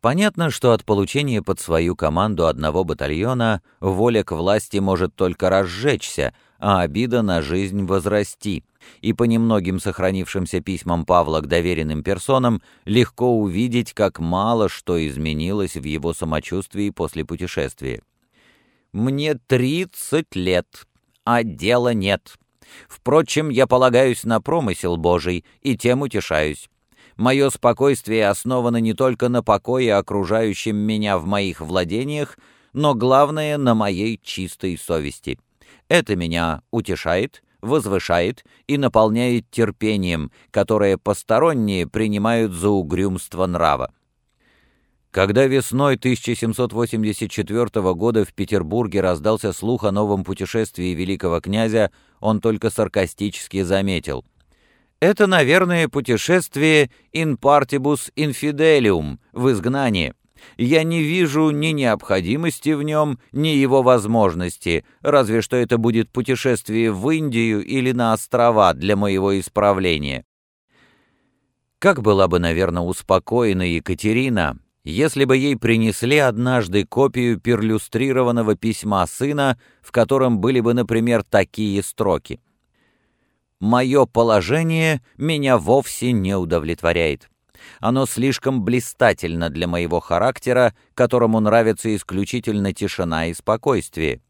Понятно, что от получения под свою команду одного батальона воля к власти может только разжечься, а обида на жизнь возрасти, и по немногим сохранившимся письмам Павла к доверенным персонам легко увидеть, как мало что изменилось в его самочувствии после путешествия. «Мне тридцать лет, а дела нет. Впрочем, я полагаюсь на промысел Божий и тем утешаюсь. Мое спокойствие основано не только на покое окружающем меня в моих владениях, но главное — на моей чистой совести. Это меня утешает, возвышает и наполняет терпением, которое посторонние принимают за угрюмство нрава. Когда весной 1784 года в Петербурге раздался слух о новом путешествии великого князя, он только саркастически заметил — это, наверное, путешествие in partibus infidelium, в изгнание. Я не вижу ни необходимости в нем, ни его возможности, разве что это будет путешествие в Индию или на острова для моего исправления. Как была бы, наверное, успокоена Екатерина, если бы ей принесли однажды копию перлюстрированного письма сына, в котором были бы, например, такие строки — мое положение меня вовсе не удовлетворяет. Оно слишком блистательно для моего характера, которому нравится исключительно тишина и спокойствие.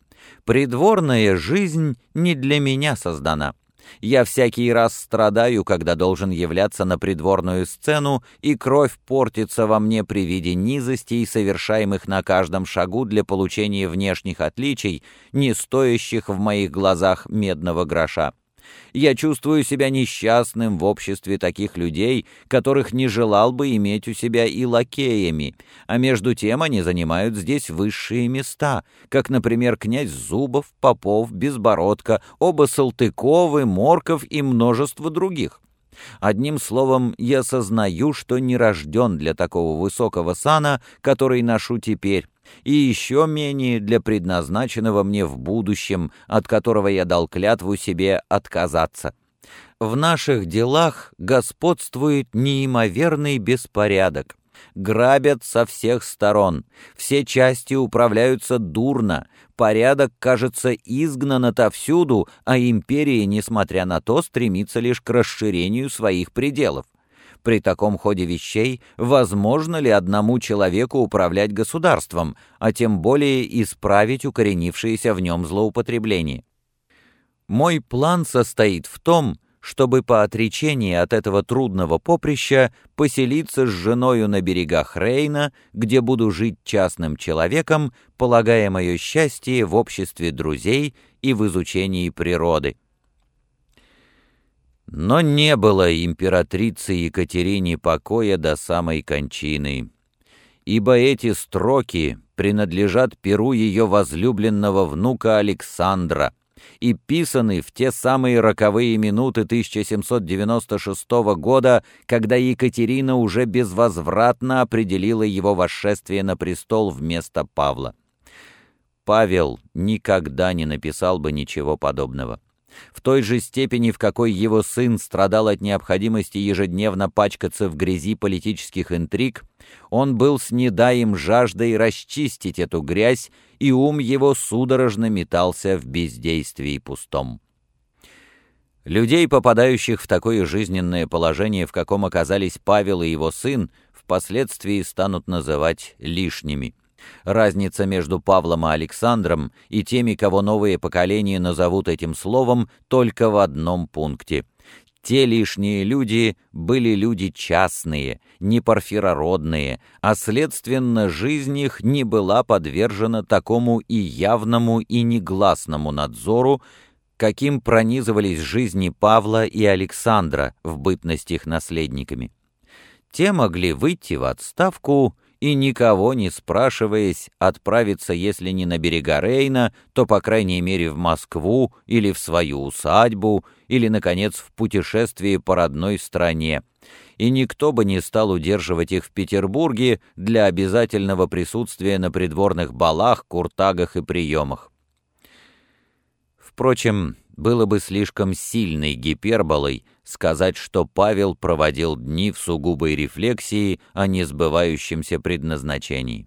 Придворная жизнь не для меня создана. Я всякий раз страдаю, когда должен являться на придворную сцену, и кровь портится во мне при виде низостей, совершаемых на каждом шагу для получения внешних отличий, не стоящих в моих глазах медного гроша. Я чувствую себя несчастным в обществе таких людей, которых не желал бы иметь у себя и лакеями, а между тем они занимают здесь высшие места, как, например, князь Зубов, Попов, Безбородко, оба Салтыковы, Морков и множество других. Одним словом, я сознаю, что не рожден для такого высокого сана, который ношу теперь, и еще менее для предназначенного мне в будущем, от которого я дал клятву себе отказаться. В наших делах господствует неимоверный беспорядок. Грабят со всех сторон, все части управляются дурно, порядок, кажется, изгнан отовсюду, а империя, несмотря на то, стремится лишь к расширению своих пределов. При таком ходе вещей возможно ли одному человеку управлять государством, а тем более исправить укоренившиеся в нем злоупотребления? Мой план состоит в том, чтобы по отречении от этого трудного поприща поселиться с женою на берегах Рейна, где буду жить частным человеком, полагая мое счастье в обществе друзей и в изучении природы. Но не было императрице Екатерине покоя до самой кончины, ибо эти строки принадлежат перу ее возлюбленного внука Александра и писаны в те самые роковые минуты 1796 года, когда Екатерина уже безвозвратно определила его восшествие на престол вместо Павла. Павел никогда не написал бы ничего подобного. В той же степени, в какой его сын страдал от необходимости ежедневно пачкаться в грязи политических интриг, он был с недаем жаждой расчистить эту грязь, и ум его судорожно метался в бездействии пустом. Людей, попадающих в такое жизненное положение, в каком оказались Павел и его сын, впоследствии станут называть лишними. Разница между Павлом и Александром и теми, кого новые поколения назовут этим словом, только в одном пункте. Те лишние люди были люди частные, не парфирородные, а, следственно, жизнь их не была подвержена такому и явному, и негласному надзору, каким пронизывались жизни Павла и Александра в бытность их наследниками. Те могли выйти в отставку и, никого не спрашиваясь, отправиться, если не на берега Рейна, то, по крайней мере, в Москву или в свою усадьбу, или, наконец, в путешествие по родной стране. И никто бы не стал удерживать их в Петербурге для обязательного присутствия на придворных балах, куртагах и приемах. Впрочем, было бы слишком сильной гиперболой сказать, что Павел проводил дни в сугубой рефлексии о несбывающемся предназначении.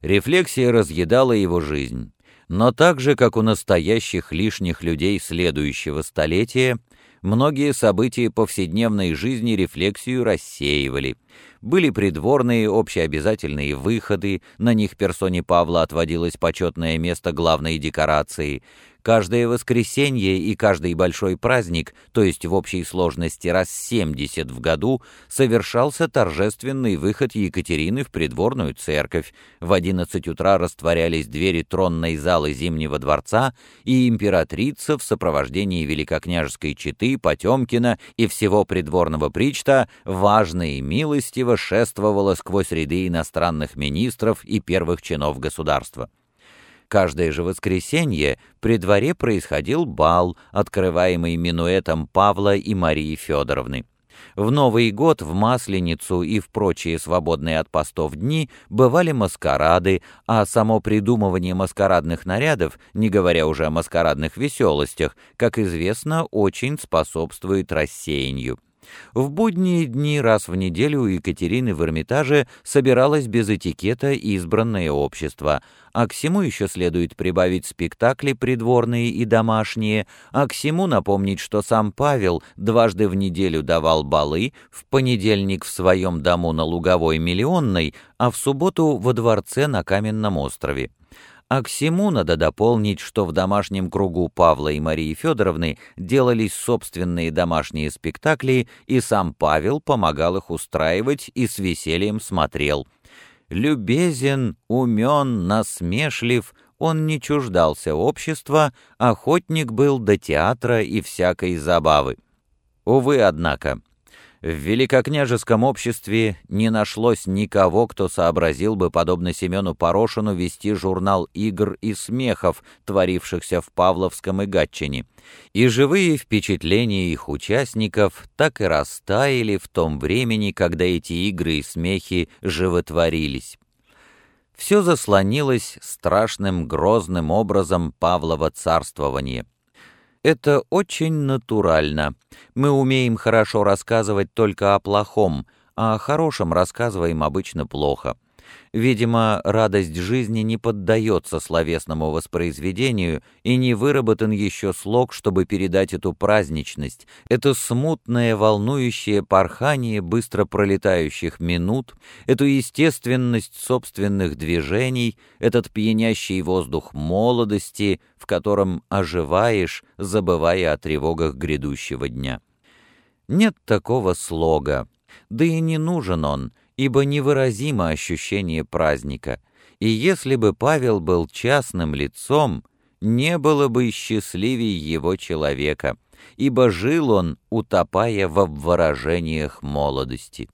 Рефлексия разъедала его жизнь, но так же, как у настоящих лишних людей следующего столетия, многие события повседневной жизни рефлексию рассеивали. Были придворные общеобязательные выходы, на них персоне Павла отводилось почетное место главной декорации, Каждое воскресенье и каждый большой праздник, то есть в общей сложности раз 70 в году, совершался торжественный выход Екатерины в придворную церковь. В 11 утра растворялись двери тронной залы Зимнего дворца, и императрица в сопровождении великокняжеской четы, Потемкина и всего придворного причта важно и милостиво шествовала сквозь ряды иностранных министров и первых чинов государства. Каждое же воскресенье при дворе происходил бал, открываемый минуэтом Павла и Марии Федоровны. В Новый год, в Масленицу и в прочие свободные от постов дни бывали маскарады, а само придумывание маскарадных нарядов, не говоря уже о маскарадных веселостях, как известно, очень способствует рассеянию. В будние дни раз в неделю у Екатерины в Эрмитаже собиралось без этикета избранное общество, а к всему еще следует прибавить спектакли придворные и домашние, а к всему напомнить, что сам Павел дважды в неделю давал балы, в понедельник в своем дому на Луговой Миллионной, а в субботу во дворце на Каменном острове. А к всему надо дополнить, что в домашнем кругу Павла и Марии Федоровны делались собственные домашние спектакли, и сам Павел помогал их устраивать и с весельем смотрел. Любезен, умен, насмешлив, он не чуждался общества, охотник был до театра и всякой забавы. Увы, однако, в великокняжеском обществе не нашлось никого, кто сообразил бы, подобно Семену Порошину, вести журнал игр и смехов, творившихся в Павловском и Гатчине. И живые впечатления их участников так и растаяли в том времени, когда эти игры и смехи животворились. Все заслонилось страшным грозным образом Павлова царствования — это очень натурально. Мы умеем хорошо рассказывать только о плохом, а о хорошем рассказываем обычно плохо. Видимо, радость жизни не поддается словесному воспроизведению и не выработан еще слог, чтобы передать эту праздничность, это смутное, волнующее порхание быстро пролетающих минут, эту естественность собственных движений, этот пьянящий воздух молодости, в котором оживаешь, забывая о тревогах грядущего дня. Нет такого слога, да и не нужен он — ибо невыразимо ощущение праздника, и если бы Павел был частным лицом, не было бы счастливее его человека, ибо жил он, утопая в обворожениях молодости.